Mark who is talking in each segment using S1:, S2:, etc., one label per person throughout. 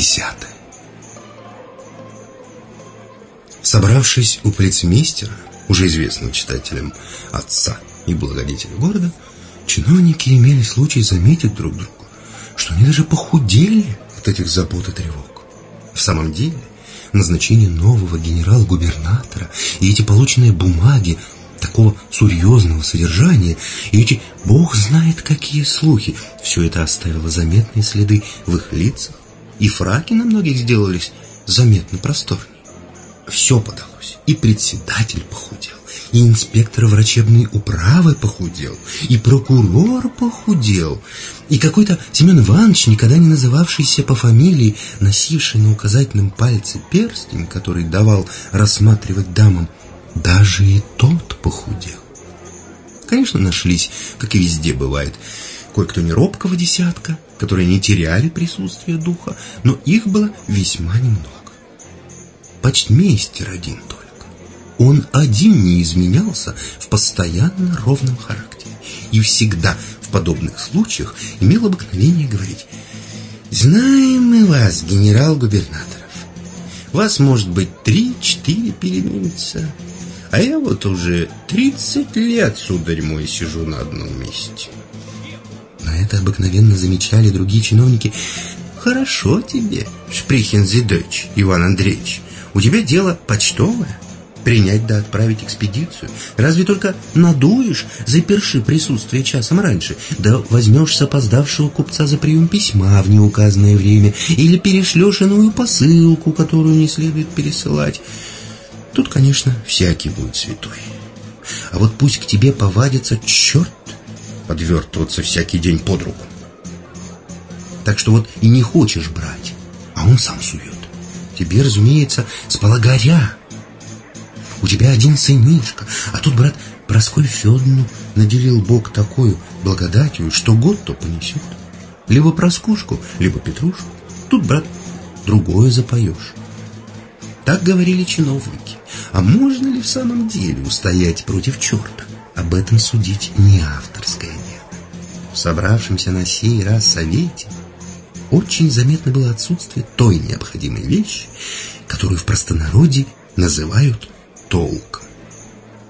S1: Десятое. Собравшись у полицмейстера, уже известного читателям отца и благодетеля города, чиновники имели случай заметить друг другу, что они даже похудели от этих забот и тревог. В самом деле, назначение нового генерал-губернатора и эти полученные бумаги такого серьезного содержания, и эти бог знает какие слухи, все это оставило заметные следы в их лицах, и фраки на многих сделались заметно просторнее. Все подалось, и председатель похудел, и инспектор врачебной управы похудел, и прокурор похудел, и какой-то Семен Иванович, никогда не называвшийся по фамилии, носивший на указательном пальце перстень, который давал рассматривать дамам, даже и тот похудел. Конечно, нашлись, как и везде бывает, кое-кто не робкого десятка, которые не теряли присутствие духа, но их было весьма немного. Почтмейстер один только. Он один не изменялся в постоянно ровном характере и всегда в подобных случаях имел обыкновение говорить «Знаем мы вас, генерал-губернаторов. Вас, может быть, три-четыре переменится, а я вот уже 30 лет, сударь мой, сижу на одном месте. На это обыкновенно замечали другие чиновники. Хорошо тебе, Шприхин Зидович, Иван Андреевич. У тебя дело почтовое. Принять да отправить экспедицию. Разве только надуешь, заперши присутствие часом раньше, да возьмешь с опоздавшего купца за прием письма в неуказанное время или перешлешь иную посылку, которую не следует пересылать. Тут, конечно, всякий будет святой. А вот пусть к тебе повадится черт подвертываться всякий день под руку. Так что вот и не хочешь брать, а он сам сует. Тебе, разумеется, сполагоря. У тебя один сынишка, а тут, брат, Просколь Федоровну наделил Бог такую благодатью, что год то понесет. Либо Проскушку, либо Петрушку. Тут, брат, другое запоешь. Так говорили чиновники. А можно ли в самом деле устоять против черта? Об этом судить не авторское. В собравшемся на сей раз совете очень заметно было отсутствие той необходимой вещи, которую в простонародье называют толком.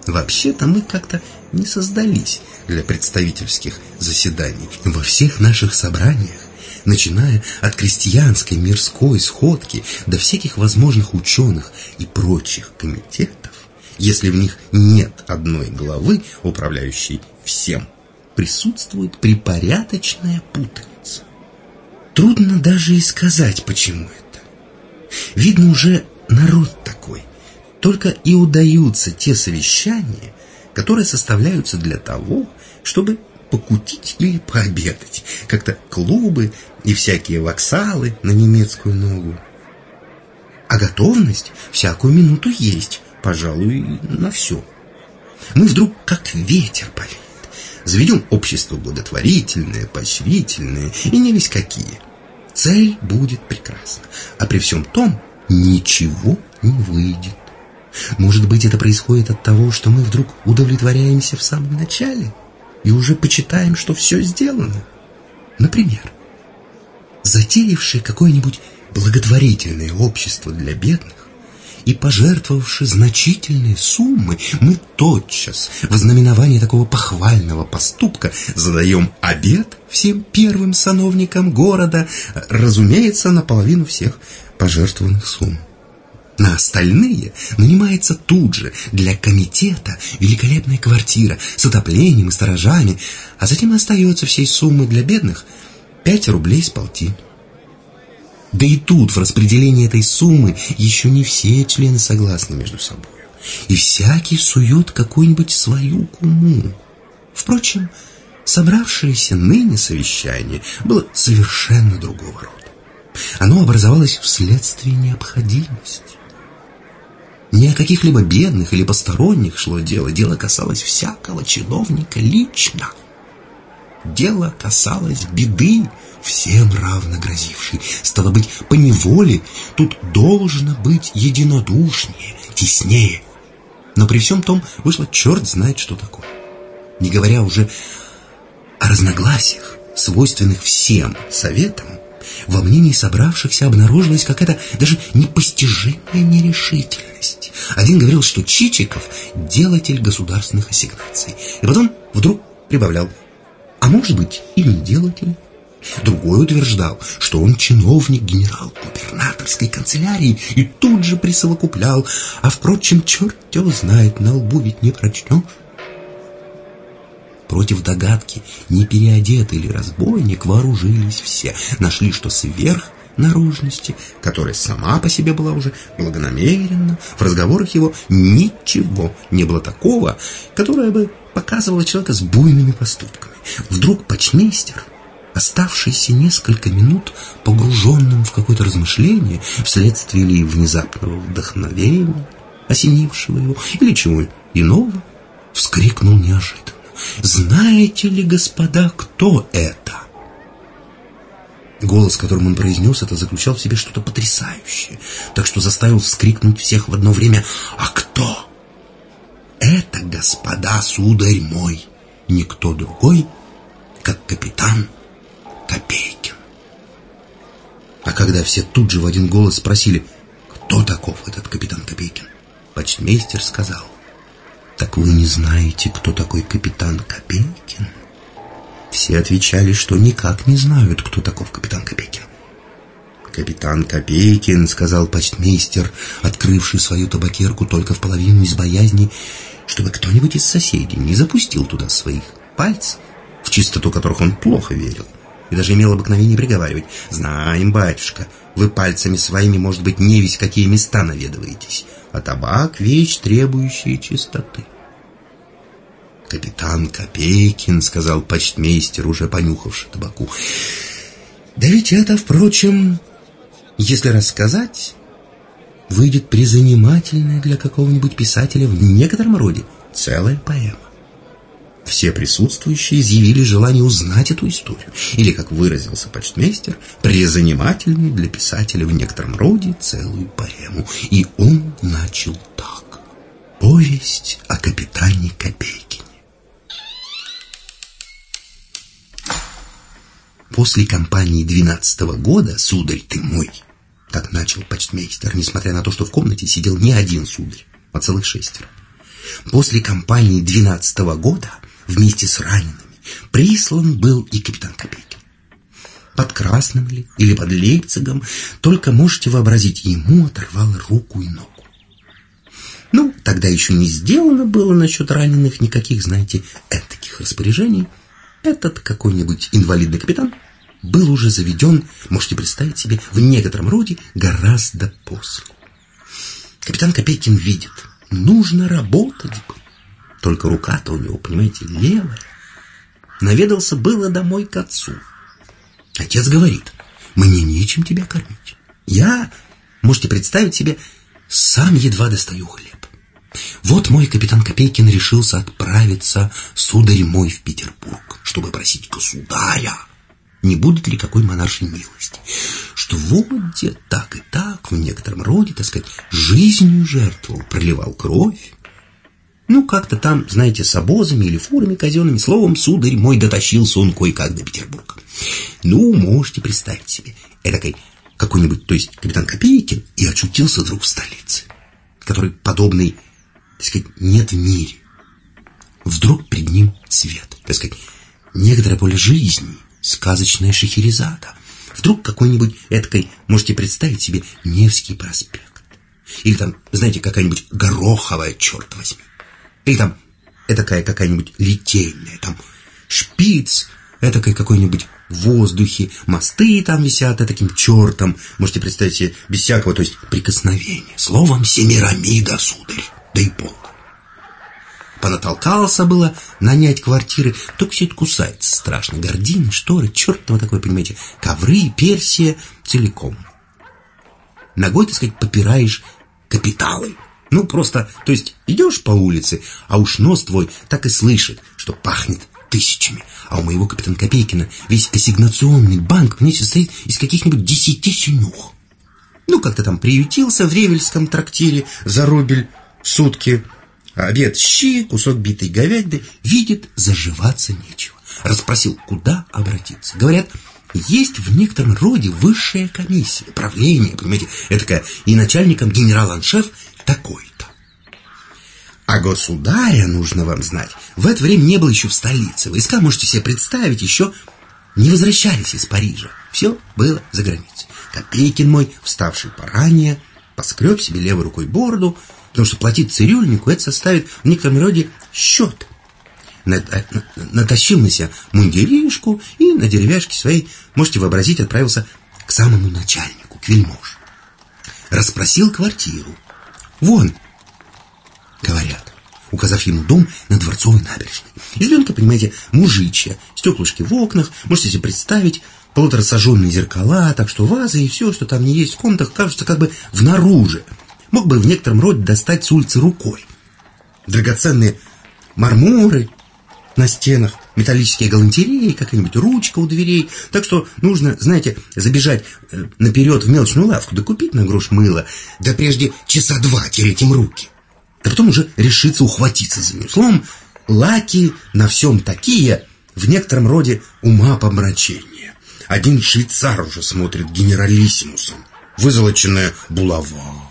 S1: Вообще-то мы как-то не создались для представительских заседаний. Во всех наших собраниях начиная от крестьянской мирской сходки до всяких возможных ученых и прочих комитетов, если в них нет одной главы, управляющей всем, присутствует припорядочная путаница. Трудно даже и сказать, почему это. Видно уже народ такой. Только и удаются те совещания, которые составляются для того, чтобы покутить или пообедать. Как-то клубы и всякие воксалы на немецкую ногу. А готовность всякую минуту есть, пожалуй, на все. Мы вдруг как ветер повеет. Заведем общество благотворительное, поощрительное и не весь какие. Цель будет прекрасна, а при всем том ничего не выйдет. Может быть, это происходит от того, что мы вдруг удовлетворяемся в самом начале и уже почитаем, что все сделано. Например, затеявший какое-нибудь благотворительное общество для бедных и пожертвовавши значительные суммы, мы тотчас в ознаменование такого похвального поступка задаем обед всем первым сановникам города, разумеется, наполовину всех пожертвованных сумм. На остальные нанимается тут же для комитета великолепная квартира с отоплением и сторожами, а затем остается всей суммы для бедных – 5 рублей с полтин. Да и тут в распределении этой суммы еще не все члены согласны между собой. И всякий сует какую-нибудь свою куму. Впрочем, собравшееся ныне совещание было совершенно другого рода. Оно образовалось вследствие необходимости. Не о каких-либо бедных или посторонних шло дело, дело касалось всякого чиновника лично. Дело касалось беды, всем равно грозившей. Стало быть, по неволе тут должно быть единодушнее, теснее. Но при всем том вышло черт знает что такое. Не говоря уже о разногласиях, свойственных всем советам, Во мнении собравшихся обнаружилась какая-то даже непостижимая нерешительность. Один говорил, что Чичиков – делатель государственных ассигнаций. И потом вдруг прибавлял, а может быть и не делатель. Другой утверждал, что он чиновник генерал-губернаторской канцелярии и тут же присовокуплял, а, впрочем, черт его знает, на лбу ведь не прочтешь. Против догадки, не переодетый ли разбойник, вооружились все. Нашли, что сверх наружности, которая сама по себе была уже благонамеренна, в разговорах его ничего не было такого, которое бы показывало человека с буйными поступками. Вдруг почмейстер, оставшийся несколько минут погруженным в какое-то размышление, вследствие ли внезапного вдохновения, осенившего его, или чего иного, вскрикнул неожиданно. Знаете ли, господа, кто это? Голос, которым он произнес это, заключал в себе что-то потрясающее, так что заставил вскрикнуть всех в одно время «А кто?» «Это, господа, сударь мой, никто другой, как капитан Копейкин». А когда все тут же в один голос спросили «Кто таков этот капитан Копейкин?» Почтмейстер сказал «Так вы не знаете, кто такой капитан Копейкин?» Все отвечали, что никак не знают, кто таков капитан Копейкин. «Капитан Копейкин», — сказал почтмейстер, открывший свою табакерку только в половину из боязни, чтобы кто-нибудь из соседей не запустил туда своих пальцев, в чистоту которых он плохо верил, и даже имел обыкновение приговаривать. «Знаем, батюшка, вы пальцами своими, может быть, не весь какие места наведываетесь, а табак — вещь, требующая чистоты. «Капитан Копейкин», — сказал почтмейстер, уже понюхавший табаку. «Да ведь это, впрочем, если рассказать, выйдет призанимательная для какого-нибудь писателя в некотором роде целая поэма. Все присутствующие изъявили желание узнать эту историю, или, как выразился почтмейстер, призанимательную для писателя в некотором роде целую поэму. И он начал так. Повесть о капитане Копейкине. После кампании двенадцатого года, сударь ты мой, так начал почтмейстер, несмотря на то, что в комнате сидел не один сударь, а целых шестеро. После кампании двенадцатого года вместе с ранеными прислан был и капитан Копейкин. Под Красным ли или под Лейпцигом, только можете вообразить, ему оторвало руку и ногу. Ну, тогда еще не сделано было насчет раненых никаких, знаете, этаких распоряжений. Этот какой-нибудь инвалидный капитан был уже заведен, можете представить себе, в некотором роде гораздо после. Капитан Копейкин видит, нужно работать бы. Только рука-то у него, понимаете, левая. Наведался было домой к отцу. Отец говорит, мне нечем тебя кормить. Я, можете представить себе, сам едва достаю хлеб. Вот мой капитан Копейкин решился отправиться, сударь мой, в Петербург, чтобы просить государя, не будет ли какой монаршей милости, что вот где так и так, в некотором роде, так сказать, жизнью жертвовал, проливал кровь, ну, как-то там, знаете, с обозами или фурами казенными, словом, сударь мой дотащился он кое-как до Петербурга. Ну, можете представить себе, эдакой какой-нибудь, то есть капитан Копейкин, и очутился вдруг в столице, который подобный, так сказать, нет в мире. Вдруг перед ним свет, так сказать, некоторое поле жизни, сказочная Шахерезада. Вдруг какой-нибудь эткой, можете представить себе, Невский проспект. Или там, знаете, какая-нибудь Гороховая, черт возьми. Или там этакая какая-нибудь литейная, там шпиц, этакой какой-нибудь в воздухе, мосты там висят таким чертом, можете представить себе, без всякого, то есть прикосновения. Словом, Семирамида, сударь, да и пол. Понатолкался было нанять квартиры, только все это кусается страшно. Гордины, шторы, черт его такой, понимаете, ковры, персия целиком. Ногой, так сказать, попираешь капиталы. Ну, просто, то есть, идешь по улице, а уж нос твой так и слышит, что пахнет тысячами. А у моего капитана Копейкина весь ассигнационный банк, понимаете, состоит из каких-нибудь десяти синюх. Ну, как-то там приютился в Ревельском трактире за рубль сутки. Обед щи, кусок битой говядины. Видит, заживаться нечего. Расспросил, куда обратиться. Говорят, есть в некотором роде высшая комиссия, правление, понимаете, это такая, и начальником генерал-аншеф такой-то. А государя, нужно вам знать, в это время не было еще в столице. Войска, можете себе представить, еще не возвращались из Парижа. Все было за границей. Копейкин мой, вставший поранее, поскреб себе левой рукой бороду, потому что платить цирюльнику это составит в некотором роде счет. Э, натащил на себя мундиришку и на деревяшке своей, можете вообразить, отправился к самому начальнику, к вельмож. Расспросил квартиру. Вон, говорят, указав ему дом на Дворцовой набережной. Избенка, понимаете, мужичья, стеклышки в окнах, можете себе представить, полуторасожженные зеркала, так что вазы и все, что там не есть в комнатах, кажутся как бы внаружи. Мог бы в некотором роде достать с улицы рукой. Драгоценные мармуры, на стенах, металлические галантереи, какая-нибудь ручка у дверей. Так что нужно, знаете, забежать э, наперед в мелочную лавку, да купить на грош мыло, да прежде часа два тереть им руки. Да потом уже решиться ухватиться за нее. Словом, лаки на всем такие, в некотором роде ума помрачения. Один швейцар уже смотрит генералиссимусом. Вызолоченная булава,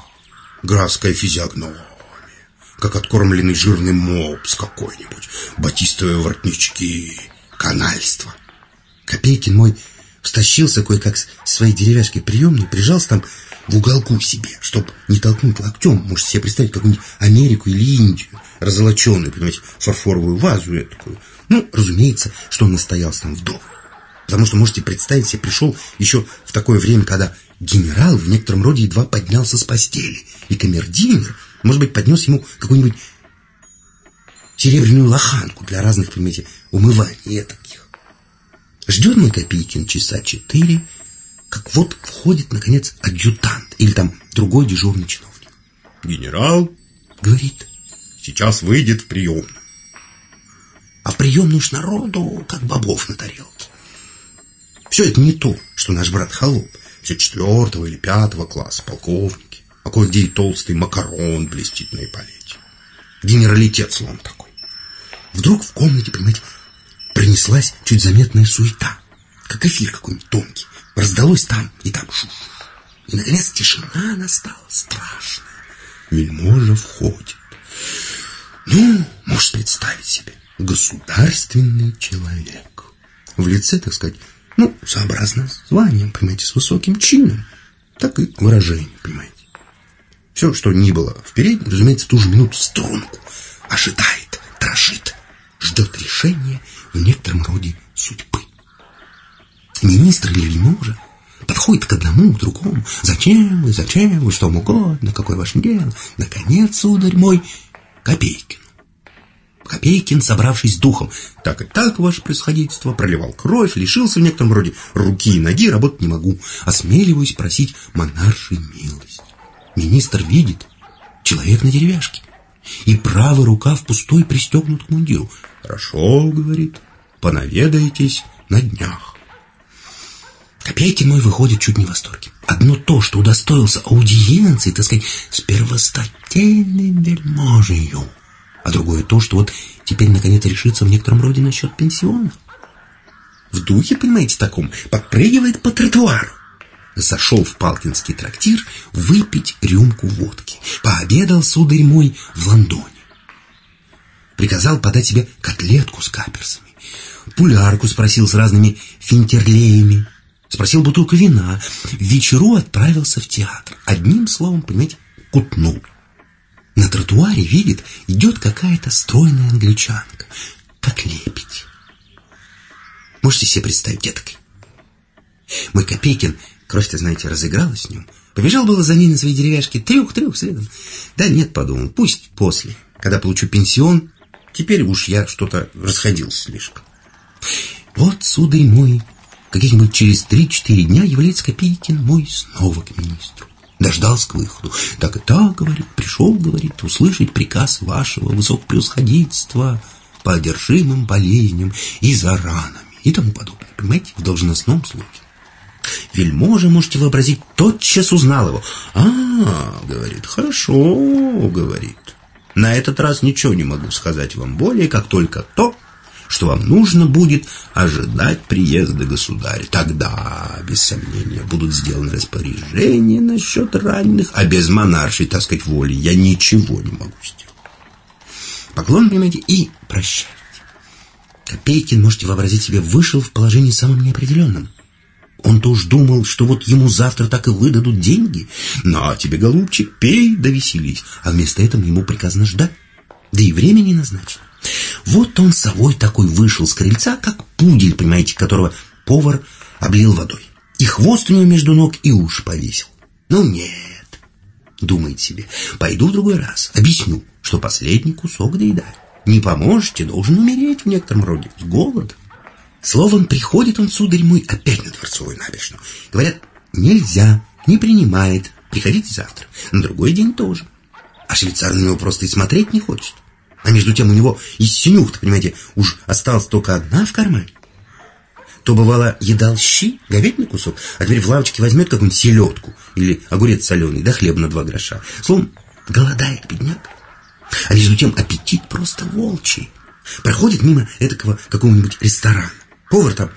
S1: графская физиогномия как откормленный жирный мопс какой-нибудь, батистовые воротнички, канальство. Копейкин мой встащился кое-как с своей деревяшкой приемной, прижался там в уголку себе, чтоб не толкнуть локтем. Можете себе представить какую-нибудь Америку или Индию, разолоченную, понимаете, фарфоровую вазу я такую. Ну, разумеется, что он настоялся там вдоволь. Потому что, можете представить себе, пришел еще в такое время, когда генерал в некотором роде едва поднялся с постели, и камердинер может быть, поднес ему какую-нибудь серебряную лоханку для разных, понимаете, умываний таких. Ждет мой Копейкин часа четыре, как вот входит, наконец, адъютант или там другой дежурный чиновник.
S2: «Генерал», — говорит, — «сейчас выйдет в приемную».
S1: А в приемную ж народу, как бобов на тарелке. Все это не то, что наш брат Холоп, все четвертого или пятого класса, полковник а кое-где и толстый макарон блестит на эполете. Генералитет словом такой. Вдруг в комнате, понимаете, принеслась чуть заметная суета, как эфир какой-нибудь тонкий. Раздалось там и там шуш. И, наконец, тишина настала страшная. Вельможа входит. Ну, можешь представить себе, государственный человек. В лице, так сказать, ну, сообразно званием, понимаете, с высоким чином. Так и выражение, понимаете. Все, что ни было в передней, разумеется, в ту же минуту струнку. Ожидает, дрожит, ждет решения в некотором роде судьбы. Министр или вельможа подходит к одному, к другому. Зачем вы, зачем вы, что вам угодно, какое ваше дело? Наконец, сударь мой, Копейкин. Копейкин, собравшись духом, так и так, ваше происходительство, проливал кровь, лишился в некотором роде руки и ноги, работать не могу, осмеливаюсь просить монаршей милость. Министр видит, человек на деревяшке, и правая рука в пустой пристегнут к мундиру. «Хорошо», — говорит, — «понаведаетесь на днях». Копейкин мой выходит чуть не в восторге. Одно то, что удостоился аудиенции, так сказать, с первостатейным вельможею. А другое то, что вот теперь наконец решится в некотором роде насчет пенсиона. В духе, понимаете, таком, подпрыгивает по тротуару зашел в Палкинский трактир выпить рюмку водки. Пообедал, сударь мой, в Лондоне. Приказал подать себе котлетку с каперсами. Пулярку спросил с разными финтерлеями. Спросил бутылку вина. Вечеру отправился в театр. Одним словом, понимаете, кутнул. На тротуаре видит, идет какая-то стройная англичанка. Как лепить. Можете себе представить, деток? Мой Копейкин Кровь-то, знаете, разыгралась в нем. Побежал было за ней на своей деревяшке трех-трех следом. Да нет, подумал, пусть после, когда получу пенсион. Теперь уж я что-то расходился слишком. Вот, сударь мой, каких-нибудь через три-четыре дня является Копейкин мой снова к министру. Дождался к выходу. Так и так, говорит, пришел, говорит, услышать приказ вашего высокопревосходительства по одержимым болезням и за ранами и тому подобное. Понимаете, в должностном случае. Вельможа, можете вообразить, тотчас узнал его. «А, — говорит, — хорошо, — говорит. На этот раз ничего не могу сказать вам более, как только то, что вам нужно будет ожидать приезда государя. Тогда, без сомнения, будут сделаны распоряжения насчет раненых, а без монаршей, так сказать, воли я ничего не могу сделать. Поклон, понимаете, и прощайте. Копейкин, можете вообразить себе, вышел в положении самым неопределенным. Он-то уж думал, что вот ему завтра так и выдадут деньги. На тебе, голубчик, пей да веселись. А вместо этого ему приказано ждать. Да и время не назначено. Вот он совой такой вышел с крыльца, как пудель, понимаете, которого повар облил водой. И хвост у него между ног, и уши повесил. Ну нет, думает себе, пойду в другой раз, объясню, что последний кусок доедаю. Не поможете, должен умереть в некотором роде, с голода. Словом, приходит он, сударь мой, опять на Дворцовую набережную. Говорят, нельзя, не принимает, приходите завтра. На другой день тоже. А швейцар на него просто и смотреть не хочет. А между тем у него из синюх понимаете, уж осталась только одна в кармане. То бывало, едал щи, говядный кусок, а теперь в лавочке возьмет какую-нибудь селедку или огурец соленый, да хлеб на два гроша. Словом, голодает бедняк. А между тем аппетит просто волчий. Проходит мимо этакого какого-нибудь ресторана. Повар там,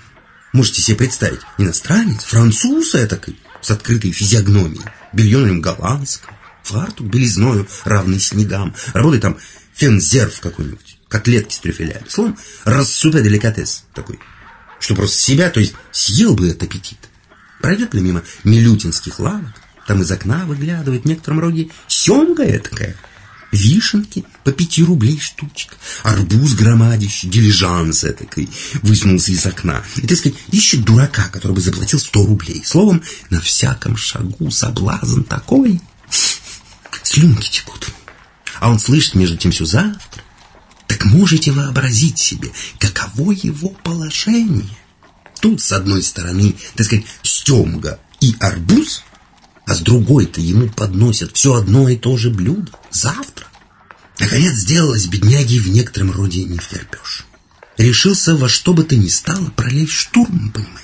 S1: можете себе представить, иностранец, француз этакой, с открытой физиогномией, белье на нем голландское, фартук белизною, равный снегам, работает там фензерв какой-нибудь, котлетки с трюфелями. Словом, рассупе деликатес такой, что просто себя, то есть съел бы этот аппетит. Пройдет ли мимо милютинских лавок, там из окна выглядывает в некотором роде семга этакая, Вишенки по пяти рублей штучка. Арбуз громадищий, дилижанс этакой высунулся из окна. И, так сказать, ищет дурака, который бы заплатил сто рублей. Словом, на всяком шагу соблазн такой. Слюнки текут. А он слышит между тем все завтра. Так можете вообразить себе, каково его положение. Тут, с одной стороны, так сказать, стемга и арбуз – а с другой-то ему подносят все одно и то же блюдо. Завтра. Наконец сделалось бедняги в некотором роде не втерпешь. Решился во что бы то ни стало пролезть штурм, понимаете.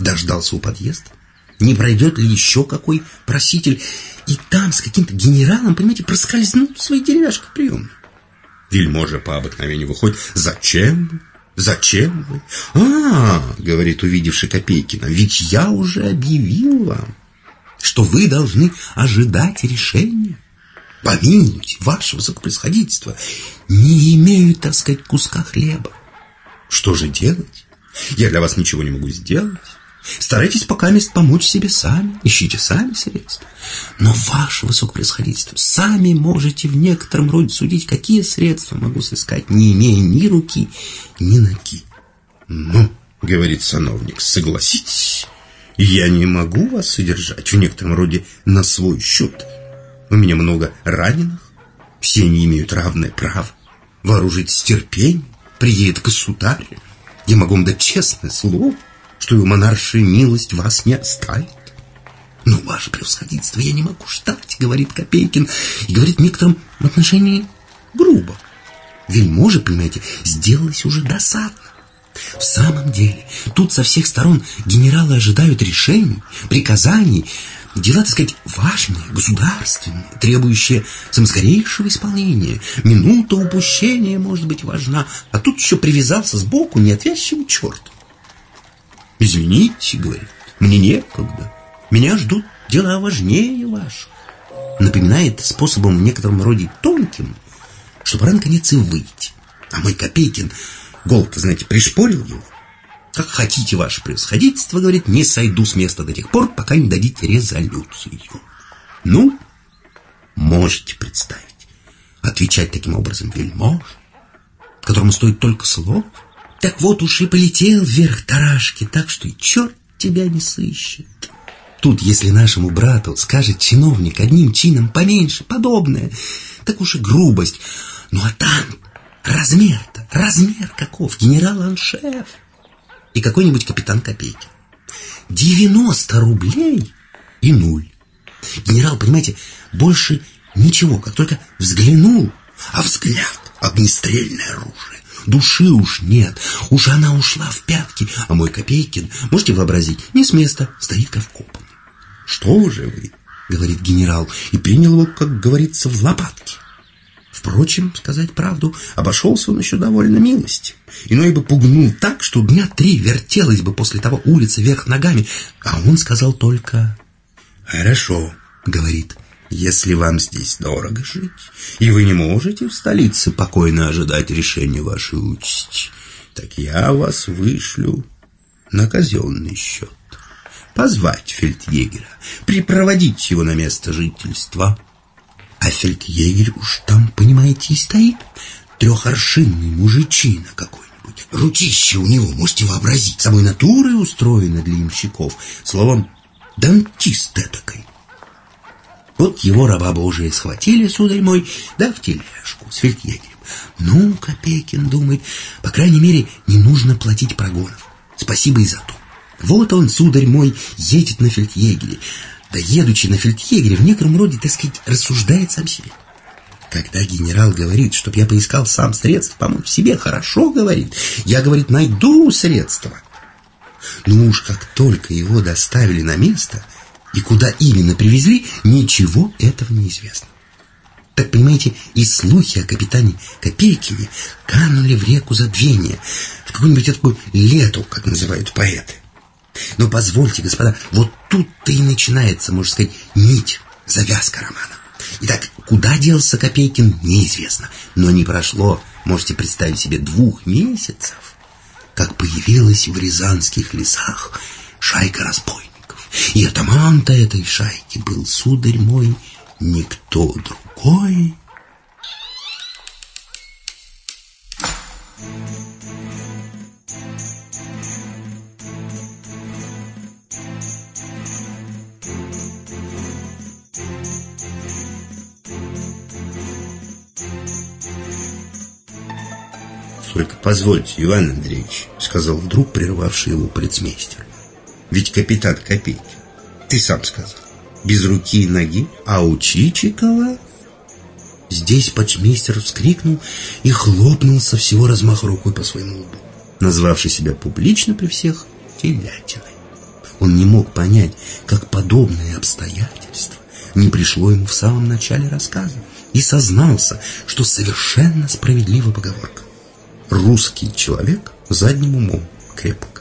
S1: Дождался у подъезда. Не пройдет ли еще какой проситель. И там с каким-то генералом, понимаете, проскользнул в свои деревяшки приемные. Вельможа по обыкновению выходит. «Зачем Зачем вы?» «А, — говорит увидевший Копейкина, — ведь я уже объявил вам, что вы должны ожидать решения. Помилуйте, ваше высокопроисходительство, не имею, так сказать, куска хлеба. Что же делать? Я для вас ничего не могу сделать. Старайтесь пока мест помочь себе сами, ищите сами средства. Но ваше высокопроисходительство, сами можете в некотором роде судить, какие средства могу сыскать, не имея ни руки, ни ноги. Ну, говорит сановник, согласитесь, я не могу вас содержать в некотором роде на свой счет. У меня много раненых, все они имеют равное право. Вооружить терпением, приедет государь. Я могу вам дать честное слово, что его монаршая милость вас не оставит. Но, ваше превосходительство, я не могу ждать, говорит Копейкин, и говорит в некотором отношении грубо. Вельможа, понимаете, сделалось уже досадно. В самом деле, тут со всех сторон генералы ожидают решений, приказаний, дела, так сказать, важные, государственные, требующие самоскорейшего исполнения. Минута упущения может быть важна, а тут еще привязался сбоку неотвязчивый черт. «Извините», — говорит, — «мне некогда, меня ждут дела важнее ваших». Напоминает способом в некотором роде тонким, что пора наконец и выйти. А мой Копейкин Голод, знаете, пришпорил его. Как хотите, ваше превосходительство, говорит, не сойду с места до тех пор, пока не дадите резолюцию. Ну, можете представить. Отвечать таким образом вельмож, которому стоит только слово. Так вот уж и полетел вверх тарашки, так что и черт тебя не сыщет. Тут, если нашему брату скажет чиновник одним чином поменьше, подобное, так уж и грубость. Ну а там Размер-то, размер каков? Генерал-аншеф и какой-нибудь капитан Копейки. 90 рублей и нуль. Генерал, понимаете, больше ничего, как только взглянул, а взгляд — огнестрельное оружие. Души уж нет, уж она ушла в пятки, а мой Копейкин, можете вообразить, не с места, стоит как вкопан. «Что же вы?» — говорит генерал, и принял его, как говорится, в лопатки. Впрочем, сказать правду, обошелся он еще довольно милости. Иной бы пугнул так, что дня три вертелась бы после того улица вверх ногами, а он сказал только «Хорошо», — говорит, — «если вам здесь дорого жить, и вы не можете в столице покойно ожидать решения вашей участи, так я вас вышлю на казенный счет. Позвать фельдъегера, припроводить его на место жительства». А фельдъегерь уж там, понимаете, и стоит. Трехоршинный мужичина какой-нибудь. Ручище у него, можете вообразить. Самой натурой устроено для имщиков. Словом, дантист этакой. Вот его раба Божия схватили, сударь мой, да в тележку с фельдъегерем. Ну, Копейкин думает, по крайней мере, не нужно платить прогонов. Спасибо и за то. Вот он, сударь мой, едет на фельдъегере. Да едучи на фельдъегере, в некотором роде, так сказать, рассуждает сам себе. Когда генерал говорит, чтоб я поискал сам средства, помочь себе, хорошо говорит. Я, говорит, найду средства. Ну уж как только его доставили на место и куда именно привезли, ничего этого не известно. Так, понимаете, и слухи о капитане Копейкине канули в реку забвения, в какую-нибудь такую лету, как называют поэты. Но позвольте, господа, вот тут-то и начинается, можно сказать, нить, завязка романа. Итак, куда делся Копейкин, неизвестно. Но не прошло, можете представить себе, двух месяцев, как появилась в рязанских лесах шайка разбойников. И атаман-то этой шайки был, сударь мой, никто другой,
S2: Только позвольте, Иван Андреевич, сказал вдруг прервавший его полицмейстер. Ведь капитан Копейки, ты сам сказал, без руки и ноги, а у Чичикова...
S1: Здесь почмейстер вскрикнул и хлопнул со всего размаха рукой по своему лбу, назвавший себя публично при всех телятиной. Он не мог понять, как подобное обстоятельство не пришло ему в самом начале рассказа и сознался, что совершенно справедлива поговорка русский человек задним умом крепок.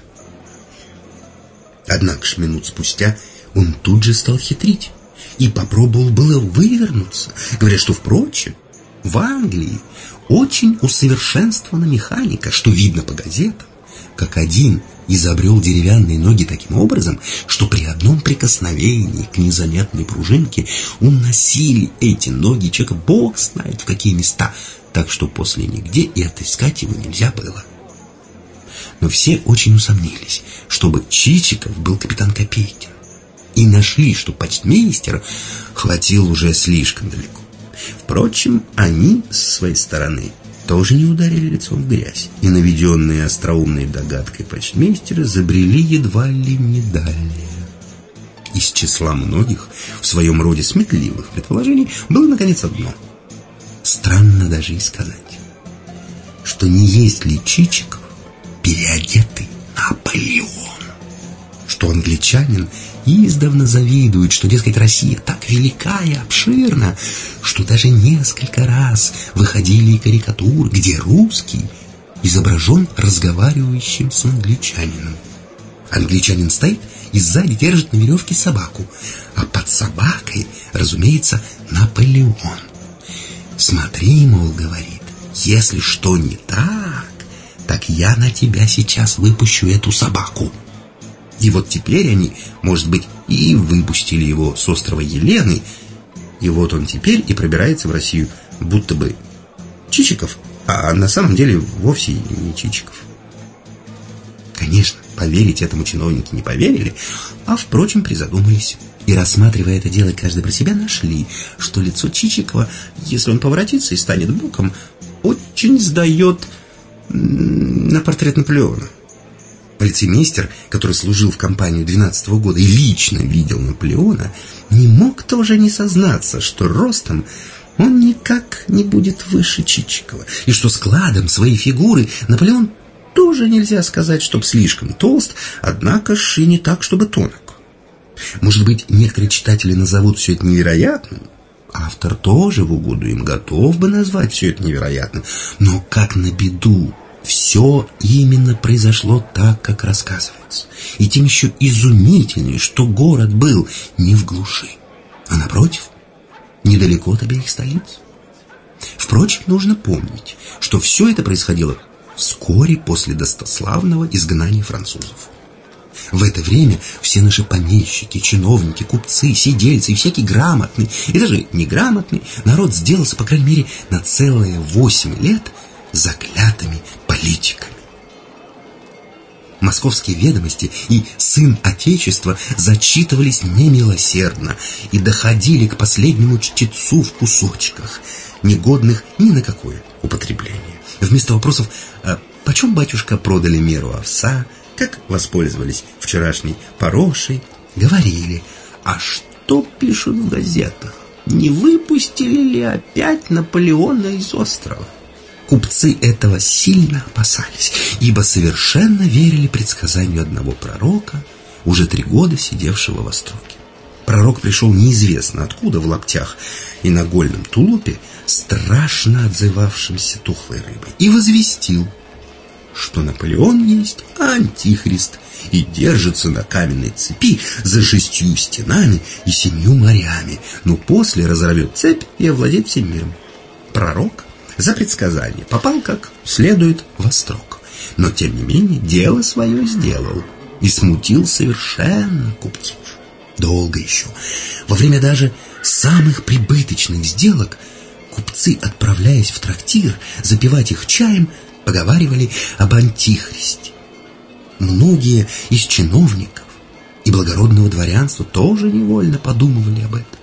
S1: Однако ж минут спустя он тут же стал хитрить и попробовал было вывернуться, говоря, что, впрочем, в Англии очень усовершенствована механика, что видно по газетам, как один изобрел деревянные ноги таким образом, что при одном прикосновении к незаметной пружинке уносили эти ноги человека бог знает в какие места, так что после нигде и отыскать его нельзя было. Но все очень усомнились, чтобы Чичиков был капитан Копейкин. И нашли, что почтмейстер хватил уже слишком далеко. Впрочем, они, с своей стороны, тоже не ударили лицом в грязь, и наведенные остроумной догадкой почтмейстера забрели едва ли не далее. Из числа многих, в своем роде сметливых предположений, было, наконец, одно – Странно даже и сказать, что не есть ли Чичиков переодетый Наполеон, что англичанин издавна завидует, что, дескать, Россия так велика и обширна, что даже несколько раз выходили карикатуры, где русский изображен разговаривающим с англичанином. Англичанин стоит и сзади держит на веревке собаку, а под собакой, разумеется, Наполеон. Смотри, мол, говорит, если что не так, так я на тебя сейчас выпущу эту собаку. И вот теперь они, может быть, и выпустили его с острова Елены, и вот он теперь и пробирается в Россию, будто бы Чичиков, а на самом деле вовсе не Чичиков. Конечно, поверить этому чиновники не поверили, а, впрочем, призадумались. И рассматривая это дело каждый про себя, нашли, что лицо Чичикова, если он поворотится и станет боком, очень сдает на портрет Наполеона. Полицеймейстер, который служил в компанию 12 -го года и лично видел Наполеона, не мог тоже не сознаться, что ростом он никак не будет выше Чичикова, и что складом своей фигуры Наполеон тоже нельзя сказать, чтоб слишком толст, однако ж и не так, чтобы тонок. Может быть, некоторые читатели назовут все это невероятным, Автор тоже в угоду им готов бы назвать все это невероятным. Но как на беду, все именно произошло так, как рассказывается. И тем еще изумительнее, что город был не в глуши, а напротив, недалеко от обеих столиц. Впрочем, нужно помнить, что все это происходило вскоре после достославного изгнания французов. В это время все наши помещики, чиновники, купцы, сидельцы и всякий грамотный, и даже неграмотный народ сделался, по крайней мере, на целые восемь лет заклятыми политиками. Московские ведомости и «Сын Отечества» зачитывались немилосердно и доходили к последнему чтецу в кусочках, негодных ни на какое употребление. Вместо вопросов «А «Почем, батюшка, продали меру овса?» Как воспользовались вчерашней порошей, говорили, а что пишут в газетах? Не выпустили ли опять Наполеона из острова? Купцы этого сильно опасались, ибо совершенно верили предсказанию одного пророка, уже три года сидевшего в Остроге. Пророк пришел неизвестно откуда, в лаптях и на гольном тулупе, страшно отзывавшимся тухлой рыбой, и возвестил, что Наполеон есть антихрист и держится на каменной цепи за шестью стенами и семью морями, но после разорвет цепь и овладеет всем миром. Пророк за предсказание попал как следует во строк, но тем не менее дело свое сделал и смутил совершенно купцов. Долго еще, во время даже самых прибыточных сделок, купцы, отправляясь в трактир, запивать их чаем, поговаривали об антихристе. Многие из чиновников и благородного дворянства тоже невольно подумывали об этом.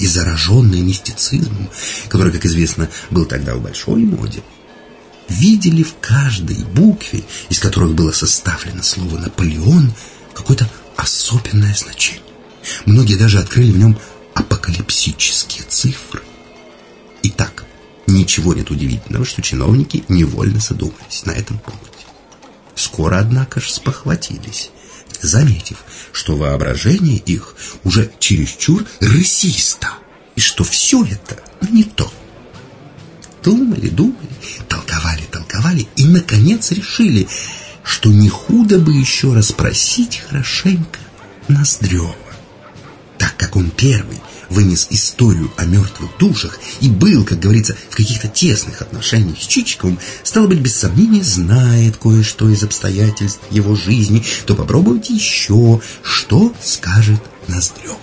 S1: И зараженные мистицизмом, который, как известно, был тогда в большой моде, видели в каждой букве, из которых было составлено слово «Наполеон», какое-то особенное значение. Многие даже открыли в нем апокалипсические цифры. Итак, Ничего нет удивительного, что чиновники невольно задумались на этом пункте. Скоро, однако же, спохватились, заметив, что воображение их уже чересчур рысисто, и что все это не то. Думали, думали, толковали, толковали, и, наконец, решили, что не худо бы еще расспросить хорошенько Ноздрева, так как он первый – вынес историю о мертвых душах и был, как говорится, в каких-то тесных отношениях с Чичиковым, стало быть, без сомнения, знает кое-что из обстоятельств его жизни, то попробуйте еще, что скажет Ноздрев.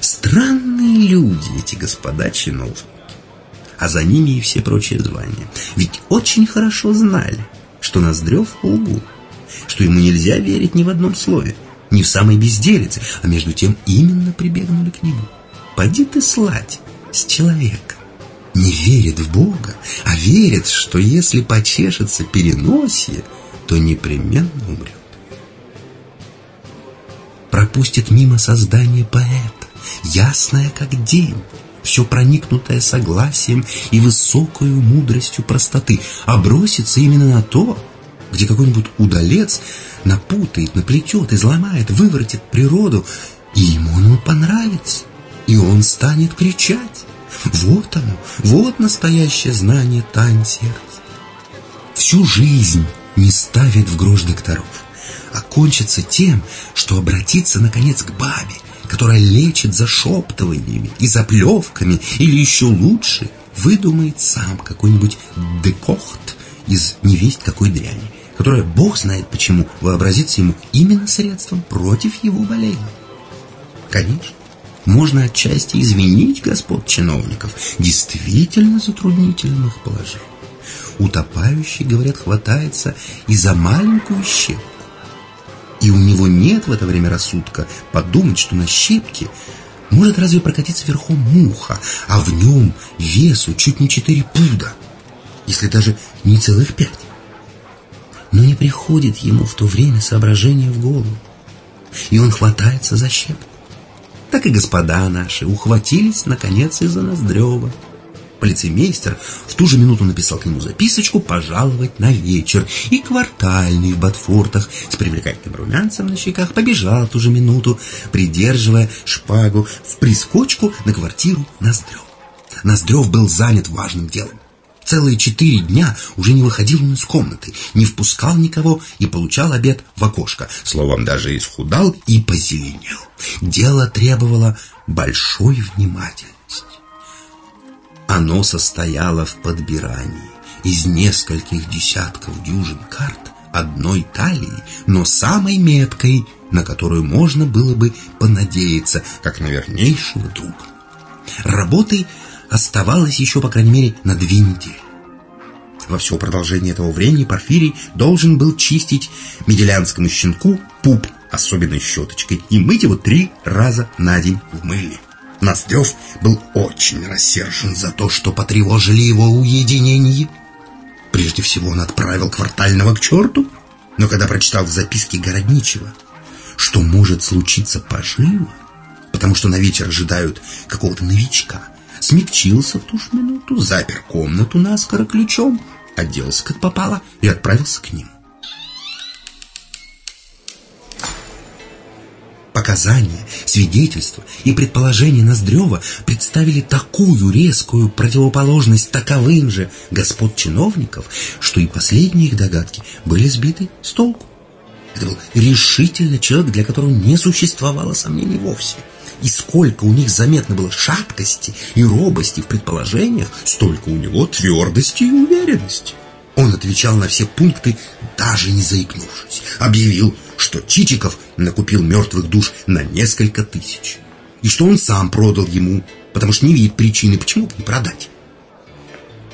S1: Странные люди эти господа чиновники, а за ними и все прочие звания. Ведь очень хорошо знали, что Ноздрев лгун, что ему нельзя верить ни в одном слове, ни в самой безделице, а между тем именно прибегнули к нему. Поди ты слать с человеком. Не верит в Бога, а верит, что если почешется переносие, то непременно умрет. Пропустит мимо создание поэта, ясное как день, все проникнутое согласием и высокою мудростью простоты, а бросится именно на то, где какой-нибудь удалец напутает, наплетет, изломает, выворотит природу, и ему оно понравится и он станет кричать. Вот оно, вот настоящее знание тайн сердца. Всю жизнь не ставит в грош докторов, а кончится тем, что обратится, наконец, к бабе, которая лечит зашептываниями и заплевками, или еще лучше, выдумает сам какой-нибудь декохт из невесть какой дряни, которая, бог знает почему, вообразится ему именно средством против его болезни. Конечно, можно отчасти извинить господ чиновников, действительно затруднительных положений. Утопающий, говорят, хватается и за маленькую щепку. И у него нет в это время рассудка подумать, что на щепке может разве прокатиться верхом муха, а в нем весу чуть не четыре пуда, если даже не целых пять. Но не приходит ему в то время соображение в голову, и он хватается за щепку так и господа наши ухватились, наконец, из-за Ноздрева. полицеймейстер в ту же минуту написал к нему записочку пожаловать на вечер, и квартальный в ботфортах с привлекательным румянцем на щеках побежал ту же минуту, придерживая шпагу в прискочку на квартиру Ноздрев. Ноздрев был занят важным делом. Целые четыре дня уже не выходил он из комнаты, не впускал никого и получал обед в окошко. Словом, даже исхудал и позеленел. Дело требовало большой внимательности. Оно состояло в подбирании из нескольких десятков дюжин карт одной талии, но самой меткой, на которую можно было бы понадеяться, как на вернейшего друга. Работы оставалось еще, по крайней мере, на две недели. Во все продолжение этого времени Порфирий должен был чистить меделянскому щенку пуп особенной щеточкой и мыть его три раза на день в мыле. Ноздрев был очень рассержен за то, что потревожили его уединение. Прежде всего он отправил квартального к черту, но когда прочитал в записке Городничего, что может случиться поживо, потому что на вечер ожидают какого-то новичка, смягчился в ту же минуту, запер комнату наскоро ключом, оделся как попало и отправился к ним. Показания, свидетельства и предположения Ноздрева представили такую резкую противоположность таковым же господ чиновников, что и последние их догадки были сбиты с толку. Это был решительно человек, для которого не существовало сомнений вовсе – и сколько у них заметно было шаткости и робости в предположениях, столько у него твердости и уверенности. Он отвечал на все пункты, даже не заикнувшись. Объявил, что Чичиков накупил мертвых душ на несколько тысяч. И что он сам продал ему, потому что не видит причины, почему бы не продать.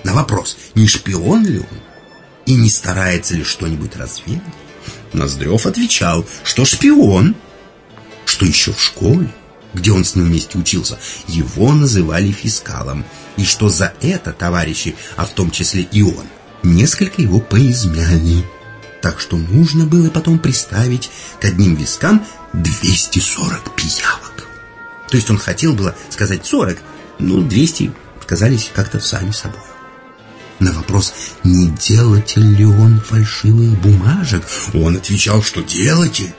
S1: На вопрос, не шпион ли он и не старается ли что-нибудь разведать, Ноздрев отвечал, что шпион, что еще в школе где он с ним вместе учился, его называли фискалом, и что за это товарищи, а в том числе и он, несколько его поизмяли. Так что нужно было потом приставить к одним вискам 240 пиявок. То есть он хотел было сказать 40, но 200 сказались как-то сами собой. На вопрос, не делатель ли он фальшивых бумажек, он отвечал, что делатель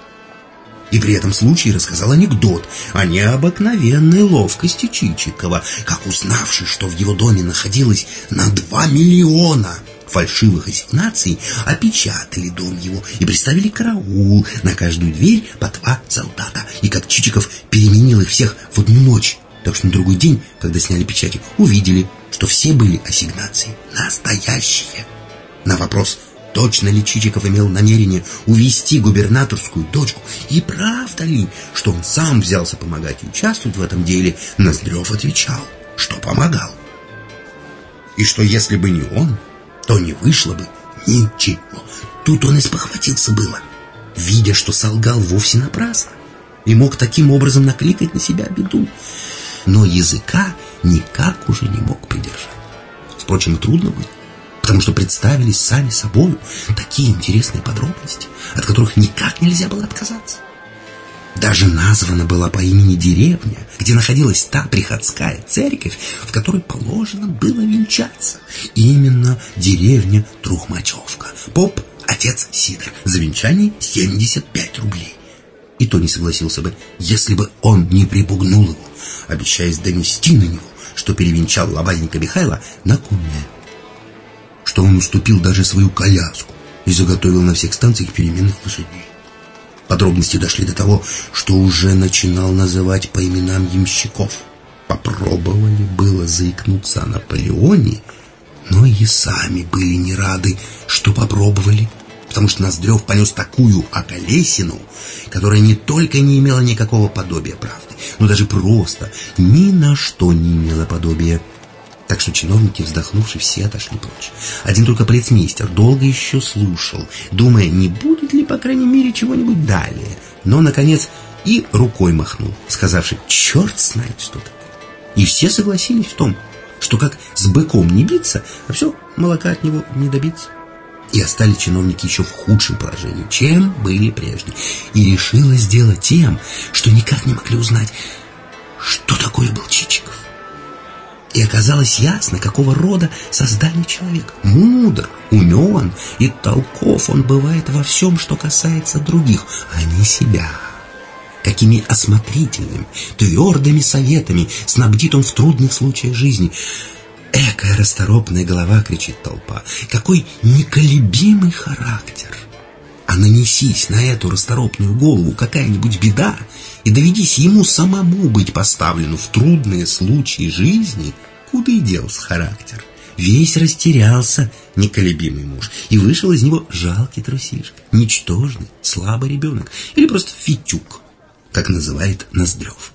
S1: и при этом случае рассказал анекдот о необыкновенной ловкости Чичикова, как узнавший, что в его доме находилось на 2 миллиона фальшивых ассигнаций, опечатали дом его и приставили караул на каждую дверь по два солдата, и как Чичиков переменил их всех в одну ночь. Так что на другой день, когда сняли печати, увидели, что все были ассигнации настоящие. На вопрос – Точно ли Чичиков имел намерение увести губернаторскую дочку? И правда ли, что он сам взялся помогать и участвовать в этом деле? Ноздрев отвечал, что помогал. И что если бы не он, то не вышло бы ничего. Тут он испохватился было, видя, что солгал вовсе напрасно и мог таким образом накликать на себя беду. Но языка никак уже не мог придержать. Впрочем, трудно было потому что представились сами собою такие интересные подробности, от которых никак нельзя было отказаться. Даже названа была по имени деревня, где находилась та приходская церковь, в которой положено было венчаться. Именно деревня Трухмачевка. Поп – отец Сидор. За венчание 75 рублей. И то не согласился бы, если бы он не припугнул его, обещаясь донести на него, что перевенчал лобазника Михайла на куме что он уступил даже свою коляску и заготовил на всех станциях переменных лошадей. Подробности дошли до того, что уже начинал называть по именам ямщиков. Попробовали было заикнуться о Наполеоне, но и сами были не рады, что попробовали, потому что Ноздрев понес такую околесину, которая не только не имела никакого подобия правды, но даже просто ни на что не имела подобия так что чиновники, вздохнувши, все отошли прочь. Один только полицмейстер долго еще слушал, думая, не будет ли, по крайней мере, чего-нибудь далее. Но, наконец, и рукой махнул, сказавши «черт знает, что такое». И все согласились в том, что как с быком не биться, а все, молока от него не добиться. И остались чиновники еще в худшем положении, чем были прежде. И решилось дело тем, что никак не могли узнать, что такое был Чичиков. И оказалось ясно, какого рода создание человек. Мудр, умен и толков он бывает во всем, что касается других, а не себя. Какими осмотрительными, твердыми советами снабдит он в трудных случаях жизни. Экая расторопная голова, кричит толпа. Какой неколебимый характер. А нанесись на эту расторопную голову какая-нибудь беда, и доведись ему самому быть поставлену в трудные случаи жизни, куда и делся характер. Весь растерялся неколебимый муж и вышел из него жалкий трусишка, ничтожный, слабый ребенок или просто фитюк, как называет Ноздрев.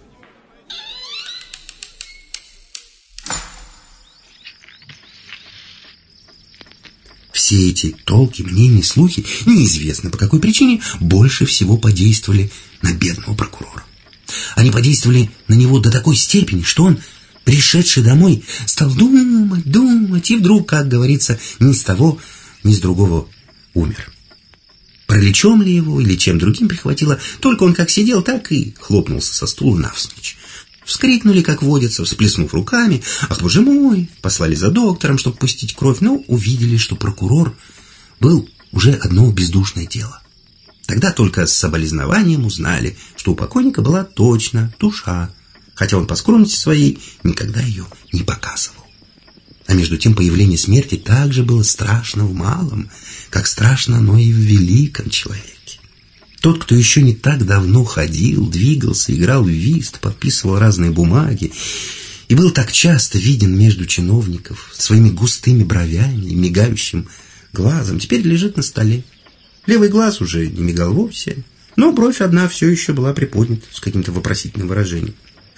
S1: Все эти толки, мнения, слухи, неизвестно по какой причине, больше всего подействовали на бедного прокурора. Они подействовали на него до такой степени, что он, пришедший домой, стал думать, думать, и вдруг, как говорится, ни с того, ни с другого умер. Пролечом ли его или чем другим прихватило, только он как сидел, так и хлопнулся со стула навсничь. Вскрикнули, как водится, всплеснув руками. «Ах, боже мой!» Послали за доктором, чтобы пустить кровь, но увидели, что прокурор был уже одно бездушное дело. Тогда только с соболезнованием узнали, что у покойника была точно душа, хотя он по скромности своей никогда ее не показывал. А между тем появление смерти также было страшно в малом, как страшно оно и в великом человеке. Тот, кто еще не так давно ходил, двигался, играл в вист, подписывал разные бумаги и был так часто виден между чиновников своими густыми бровями и мигающим глазом, теперь лежит на столе. Левый глаз уже не мигал вовсе, но бровь одна все еще была приподнята с каким-то вопросительным выражением.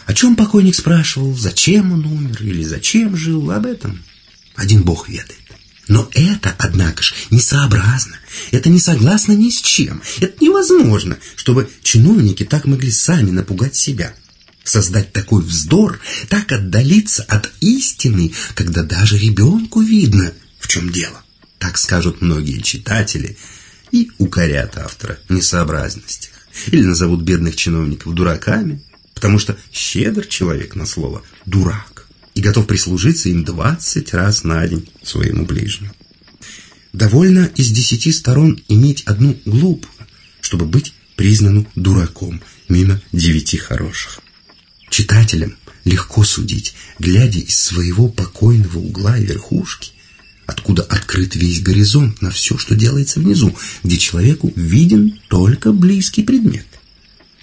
S1: О чем покойник спрашивал, зачем он умер или зачем жил, об этом один бог ведает. Но это, однако ж, несообразно. Это не согласно ни с чем. Это невозможно, чтобы чиновники так могли сами напугать себя. Создать такой вздор, так отдалиться от истины, когда даже ребенку видно, в чем дело. Так скажут многие читатели и укорят автора в несообразностях. Или назовут бедных чиновников дураками, потому что щедр человек на слово «дурак» и готов прислужиться им двадцать раз на день своему ближнему. Довольно из десяти сторон иметь одну глупую, чтобы быть признанным дураком мимо девяти хороших. Читателям легко судить, глядя из своего покойного угла верхушки, откуда открыт весь горизонт на все, что делается внизу, где человеку виден только близкий предмет.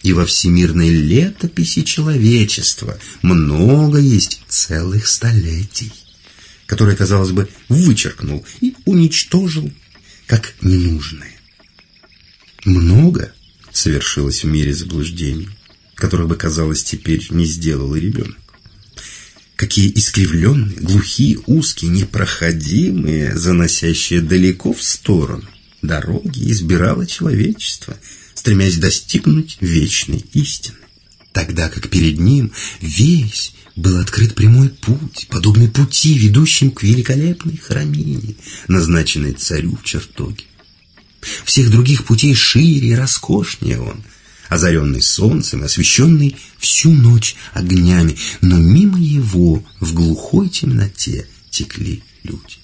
S1: И во всемирной летописи человечества много есть целых столетий, которые, казалось бы, вычеркнул и уничтожил как ненужные. Много совершилось в мире заблуждений, которых бы, казалось, теперь не сделал и ребенок. Какие искривленные, глухие, узкие, непроходимые, заносящие далеко в сторону дороги избирало человечество – стремясь достигнуть вечной истины. Тогда как перед ним весь был открыт прямой путь, подобный пути, ведущим к великолепной храмине, назначенной царю в чертоге. Всех других путей шире и роскошнее он, озаренный солнцем, освещенный всю ночь огнями, но мимо его в глухой темноте текли люди.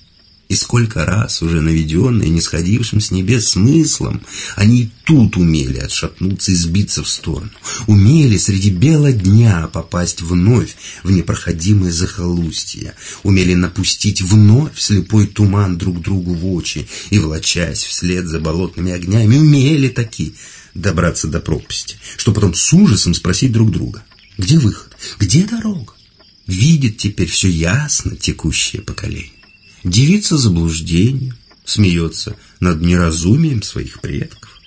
S1: И сколько раз, уже наведенные, не сходившим с небес смыслом, они и тут умели отшатнуться и сбиться в сторону. Умели среди бела дня попасть вновь в непроходимое захолустье. Умели напустить вновь слепой туман друг другу в очи и, влачась вслед за болотными огнями, умели таки добраться до пропасти, что потом с ужасом спросить друг друга, где выход, где дорога. Видит теперь все ясно текущее поколение. Девица заблуждения, смеется над неразумием своих предков.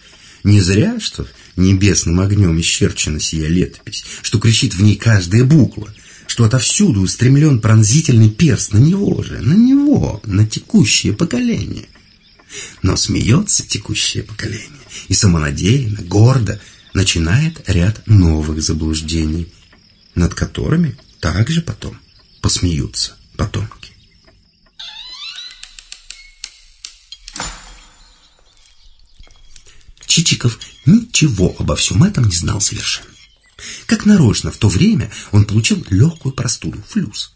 S1: Не зря, что небесным огнем исчерчена сия летопись, что кричит в ней каждая буква, что отовсюду устремлен пронзительный перст на него же, на него, на текущее поколение. Но смеется текущее поколение и самонадеянно, гордо начинает ряд новых заблуждений, над которыми также потом посмеются потомки. Чичиков ничего обо всем этом не знал совершенно. Как нарочно в то время он получил легкую простуду, флюс.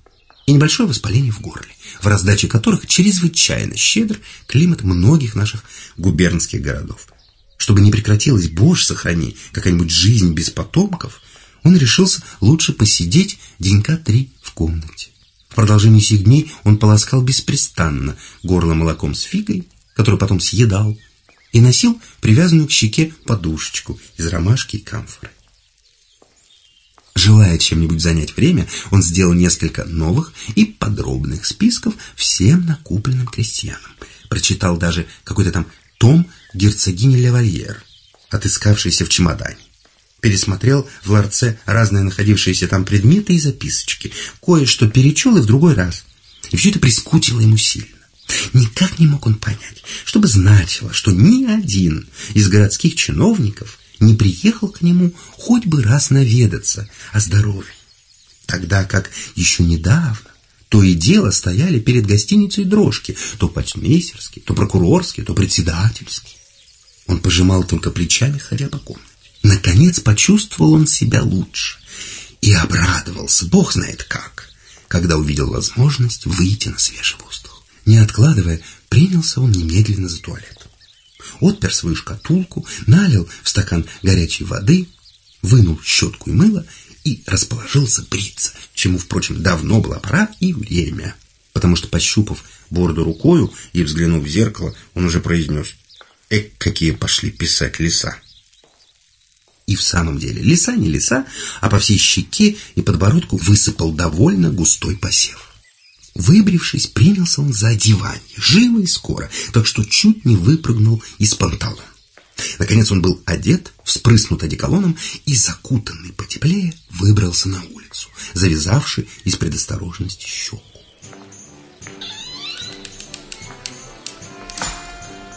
S1: и небольшое воспаление в горле, в раздаче которых чрезвычайно щедр климат многих наших губернских городов. Чтобы не прекратилась, боже сохрани, какая-нибудь жизнь без потомков, он решился лучше посидеть денька три в комнате. В продолжении сих дней он полоскал беспрестанно горло молоком с фигой, которую потом съедал, и носил привязанную к щеке подушечку из ромашки и камфоры. Желая чем-нибудь занять время, он сделал несколько новых и подробных списков всем накупленным крестьянам. Прочитал даже какой-то там том герцогини Левальер, отыскавшийся в чемодане. Пересмотрел в ларце разные находившиеся там предметы и записочки. Кое-что перечел и в другой раз. И все это прискучило ему сильно. Никак не мог он понять, что бы значило, что ни один из городских чиновников не приехал к нему хоть бы раз наведаться о здоровье. Тогда как еще недавно то и дело стояли перед гостиницей дрожки, то почтмейстерские, то прокурорские, то председательские. Он пожимал только плечами, ходя по комнате. Наконец почувствовал он себя лучше и обрадовался, бог знает как, когда увидел возможность выйти на свежий воздух. Не откладывая, принялся он немедленно за туалет. Отпер свою шкатулку, налил в стакан горячей воды, вынул щетку и мыло и расположился бриться, чему, впрочем, давно была пора и время. Потому что, пощупав бороду рукою и взглянув в зеркало, он уже произнес «Эк, какие пошли писать леса!» И в самом деле, лиса не лиса, а по всей щеке и подбородку высыпал довольно густой посев. Выбрившись, принялся он за одевание, живо и скоро, так что чуть не выпрыгнул из панталон. Наконец он был одет, вспрыснут одеколоном и, закутанный потеплее, выбрался на улицу, завязавший из предосторожности щеку.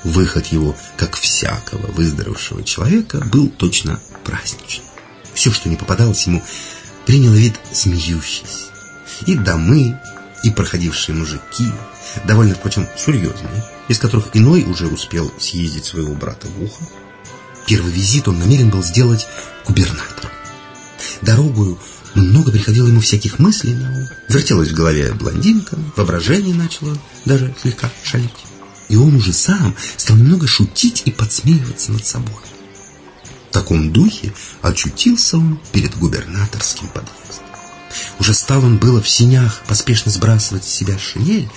S1: Выход его, как всякого выздоровевшего человека, был точно праздничный. Все, что не попадалось ему, приняло вид смеющийся. И домы, и проходившие мужики, довольно, впрочем, серьезные, из которых иной уже успел съездить своего брата в ухо. Первый визит он намерен был сделать губернатору. Дорогую много приходило ему всяких мыслей, но вертелась в голове блондинка, воображение начало даже слегка шалить. И он уже сам стал немного шутить и подсмеиваться над собой. В таком духе очутился он перед губернаторским подъездом. Уже стал он было в синях поспешно сбрасывать с себя шинель,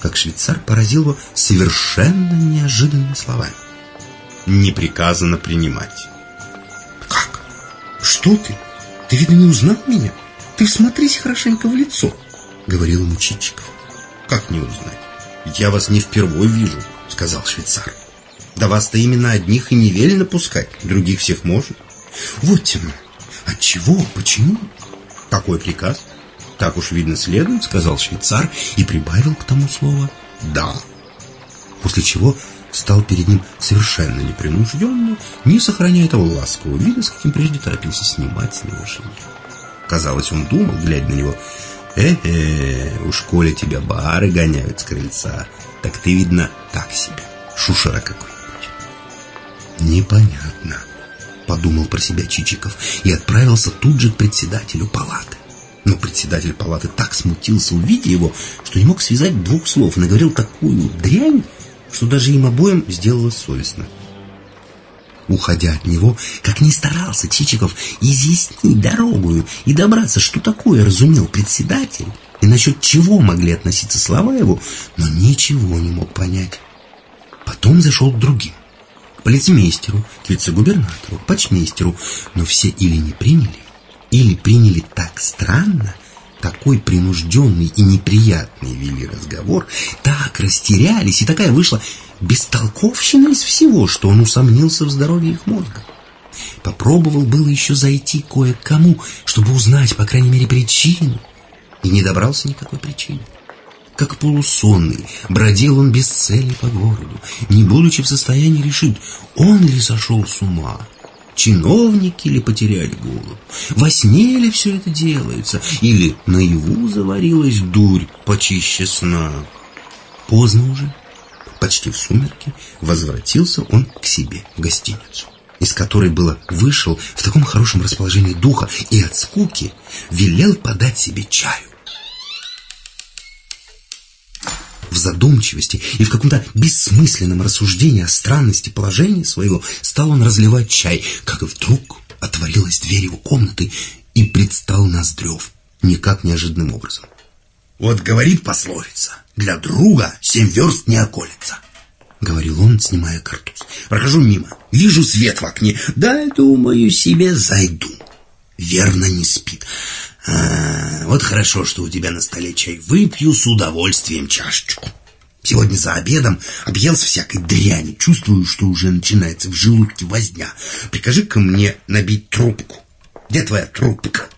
S1: как швейцар поразил его совершенно неожиданными словами. «Не приказано принимать». «Как? Что ты? Ты, видно, не узнал меня? Ты всмотрись хорошенько в лицо», — говорил ему Чичиков.
S2: «Как не узнать? Я вас не впервой вижу», — сказал швейцар. «Да вас-то именно одних и не велено пускать, других всех можно».
S1: «Вот темно. Отчего? Почему?»
S2: «Какой приказ?» «Так уж, видно, следует», — сказал швейцар и прибавил к тому слово «да». После чего стал перед ним совершенно непринужденно, не сохраняя того ласкового вида, с каким прежде торопился снимать с него шинель. Казалось, он думал, глядя на него, «Э-э, уж коли тебя бары гоняют с крыльца, так ты, видно, так себе, шушера какой-нибудь». «Непонятно», — подумал про себя Чичиков и отправился тут же к председателю палаты. Но председатель палаты так смутился, увидя его, что не мог связать двух слов, наговорил такую дрянь, что даже им обоим сделалось совестно. Уходя от него, как ни старался Чичиков изъяснить дорогу и добраться, что такое разумел председатель, и насчет чего могли относиться слова его, но ничего не мог понять. Потом зашел к другим, полицмейстеру, к вице-губернатору, почмейстеру, но все или не приняли, или приняли так странно, такой принужденный и неприятный вели разговор, так растерялись, и такая вышла бестолковщина из всего, что он усомнился в здоровье их мозга. Попробовал было еще зайти кое-кому, чтобы узнать, по крайней мере, причину, и не добрался никакой причины. Как полусонный, бродил он без цели по городу, не будучи в состоянии решить, он ли сошел с ума, чиновники ли потеряли голову, во сне ли все это делается, или наяву заварилась дурь почище сна. Поздно уже, почти в сумерки, возвратился он к себе в гостиницу, из которой было вышел в таком хорошем расположении духа и от скуки велел подать себе чаю.
S1: В задумчивости и в каком-то бессмысленном рассуждении о странности положения своего стал он разливать чай, как вдруг отворилась дверь его комнаты и предстал Ноздрев никак неожиданным образом.
S2: «Вот говорит пословица, для друга семь верст не околется».
S1: — говорил он, снимая картуз.
S2: «Прохожу мимо, вижу свет в окне. Да, думаю себе, зайду. Верно, не спит. А, вот хорошо, что у тебя на столе чай. Выпью с удовольствием чашечку. Сегодня за обедом объелся всякой дряни. Чувствую, что уже начинается в желудке возня. Прикажи-ка мне набить трубку. Где твоя трубка?»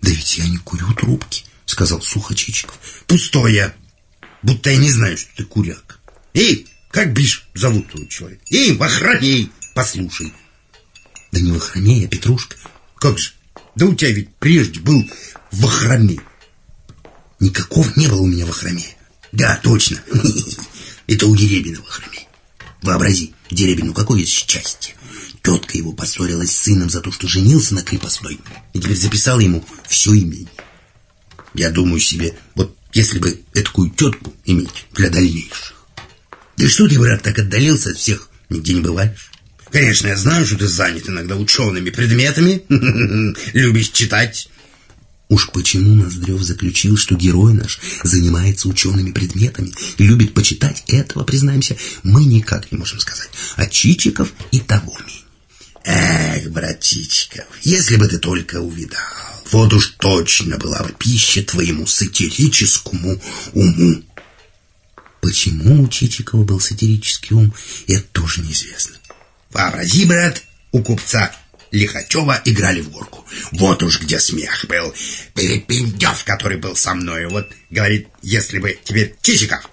S1: «Да ведь я не курю трубки», — сказал сухо Чичиков.
S2: «Пустое. Будто я не знаю, что ты куряк». Эй, как бишь зовут твоего человека? Эй, Вахромей, послушай.
S1: Да не Вахромей, а Петрушка.
S2: Как же? Да у тебя ведь прежде был Вахромей.
S1: Никакого не было у меня Вахромея.
S2: Да, точно. Это у Деребина Вахромей. Вообрази, Деребину какое счастье. Тетка его поссорилась с сыном за то, что женился на крепостной. И теперь записала ему все имение. Я думаю себе, вот если бы такую тетку иметь для дальнейших. Да что ты, брат, так отдалился от всех? Нигде не бываешь. Конечно, я знаю, что ты занят иногда учеными предметами. Любишь читать.
S1: Уж почему Ноздрев заключил, что герой наш занимается учеными предметами и любит почитать этого, признаемся, мы никак не можем сказать. А Чичиков и того менее.
S2: Эх, брат Чичиков, если бы ты только увидал, вот уж точно была бы пища твоему сатирическому уму.
S1: Почему у Чичикова был сатирический ум, это тоже неизвестно.
S2: Вообрази, брат, у купца Лихачева играли в горку. Вот уж где смех был. Перепиндев, который был со мной, вот, говорит, если бы теперь Чичиков,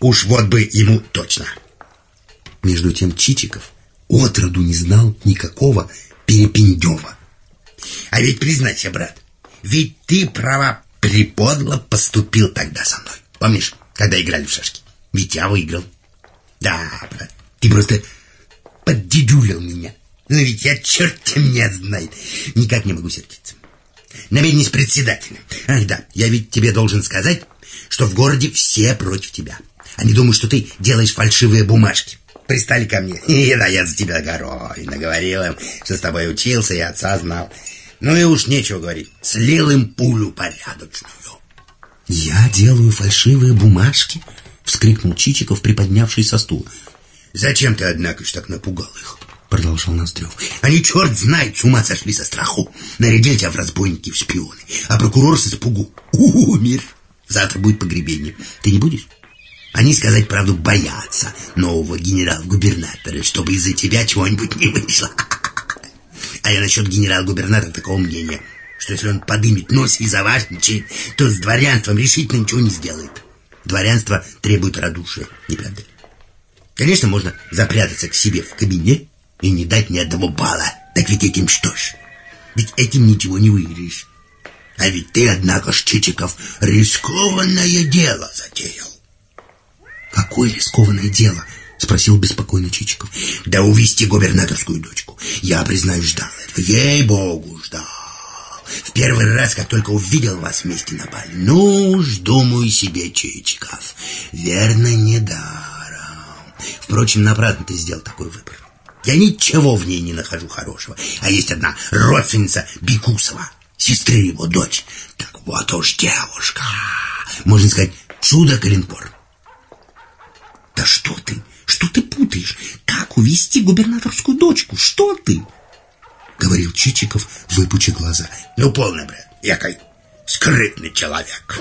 S2: уж вот бы ему точно.
S1: Между тем Чичиков отроду не знал никакого Перепиндева.
S2: А ведь признайся, брат, ведь ты, право, приподло поступил тогда со мной. Помнишь? когда играли в шашки. Ведь я выиграл. Да, брат, ты просто поддедулил меня. Но ведь я черт меня знает. Никак не могу сердиться. Намерение с председателем. Ах да, я ведь тебе должен сказать, что в городе все против тебя. Они думают, что ты делаешь фальшивые бумажки. Пристали ко мне. И да, я за тебя горой. Наговорил им, что с тобой учился и отца знал. Ну и уж нечего говорить. Слил им пулю порядочную.
S1: «Я делаю фальшивые бумажки?» — вскрикнул Чичиков, приподнявшись со стула.
S2: «Зачем ты, однако, ж так напугал их?» — продолжал Ноздрев. «Они, черт знает, с ума сошли со страху. Нарядили тебя в разбойники, в шпионы. А прокурор с испугу умер. Завтра будет погребение. Ты не будешь?» Они, сказать правду, боятся нового генерал-губернатора, чтобы из-за тебя чего-нибудь не вышло. А я насчет генерал-губернатора такого мнения — что если он подымет нос и заважничает, то с дворянством решительно ничего не сделает. Дворянство требует радушия, не правда ли? Конечно, можно запрятаться к себе в кабинет и не дать ни одного бала. Так ведь этим что ж? Ведь этим ничего не выиграешь. А ведь ты, однако ж, Чичиков, рискованное дело затеял.
S1: Какое рискованное дело? Спросил беспокойно Чичиков.
S2: Да увести губернаторскую дочку. Я, признаюсь, ждал этого. Ей-богу, ждал. В первый раз, как только увидел вас вместе на бале. Ну уж, думаю себе, Чичиков, верно, недаром. Впрочем, напрасно ты сделал такой выбор. Я ничего в ней не нахожу хорошего. А есть одна родственница Бекусова, сестры его дочь. Так вот уж девушка. Можно сказать, чудо Калинпор.
S1: Да что ты? Что ты путаешь? Как увести губернаторскую дочку? Что ты? — говорил Чичиков, выпучи глаза.
S2: «Ну, полный брат, якой скрытный человек.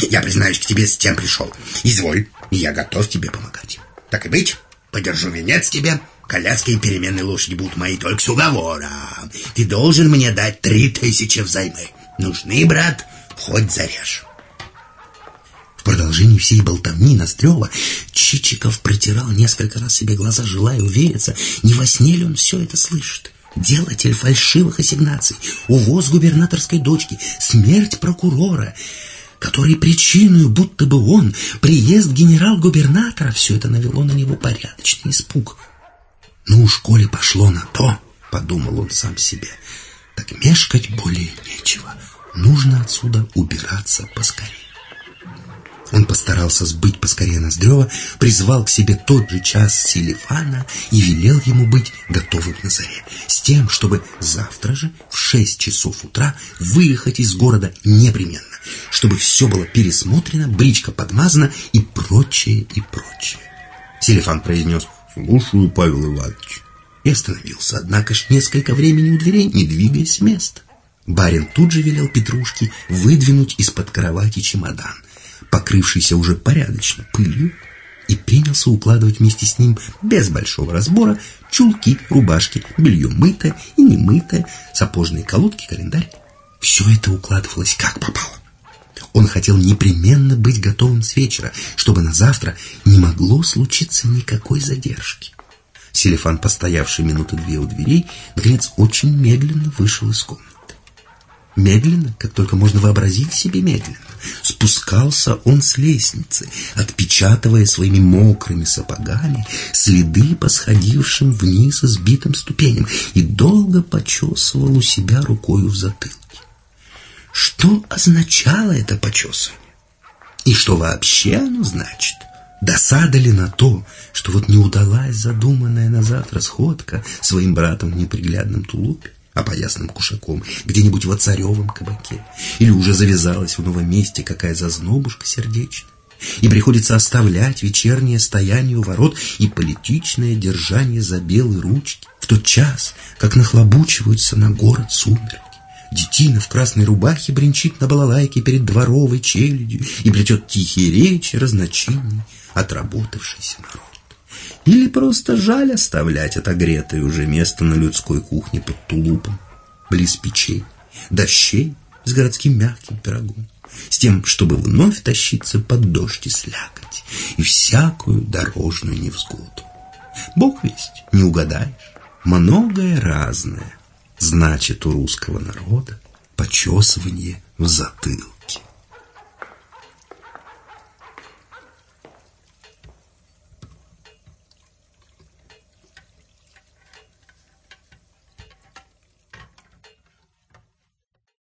S2: Я, признаюсь, к тебе с тем пришел. Изволь, я готов тебе помогать. Так и быть, подержу венец тебе, коляски и переменные лошади будут мои только с уговора. Ты должен мне дать три тысячи взаймы. Нужны, брат, хоть зарежь».
S1: В продолжении всей болтовни Нострева Чичиков протирал несколько раз себе глаза, желая увериться, не во сне ли он все это слышит делатель фальшивых ассигнаций, увоз губернаторской дочки, смерть прокурора, который причиной, будто бы он, приезд генерал-губернатора, все это навело на него порядочный испуг. «Ну уж, коли пошло на то, — подумал он сам себе, — так мешкать более нечего, нужно отсюда убираться поскорее». Он постарался сбыть поскорее Ноздрева, призвал к себе тот же час Селифана и велел ему быть готовым на заре, с тем, чтобы завтра же в шесть часов утра выехать из города непременно, чтобы все было пересмотрено, бричка подмазана и прочее, и прочее. Селифан произнес «Слушаю, Павел Иванович» и остановился, однако ж несколько времени у дверей, не двигаясь с места. Барин тут же велел Петрушке выдвинуть из-под кровати чемодан – покрывшийся уже порядочно пылью, и принялся укладывать вместе с ним без большого разбора чулки, рубашки, белье мытое и немытое, сапожные колодки, календарь. Все это укладывалось как попало. Он хотел непременно быть готовым с вечера, чтобы на завтра не могло случиться никакой задержки. Селефан, постоявший минуты две у дверей, наконец очень медленно вышел из комнаты. Медленно, как только можно вообразить себе медленно, спускался он с лестницы, отпечатывая своими мокрыми сапогами следы по сходившим вниз сбитым ступеням и долго почесывал у себя рукою в затылке. Что означало это почесывание? И что вообще оно значит? Досада ли на то, что вот не удалась задуманная на завтра сходка своим братом в неприглядном тулупе? Опоясанным кушаком, где-нибудь в Оцаревом кабаке, или уже завязалась в новом месте какая зазнобушка сердечная, и приходится оставлять вечернее стояние у ворот и политичное держание за белые ручки в тот час, как нахлобучиваются на город сумерки. Детина в красной рубахе бренчит на балалайке перед дворовой челядью и плетет тихие речи разночинный отработавшийся народ. Или просто жаль оставлять отогретое уже место на людской кухне под тулупом, близ печей, дощей с городским мягким пирогом, с тем, чтобы вновь тащиться под дождь и слякоть и всякую дорожную невзгоду. Бог весть, не угадаешь, многое разное значит у русского народа почесывание в затылок.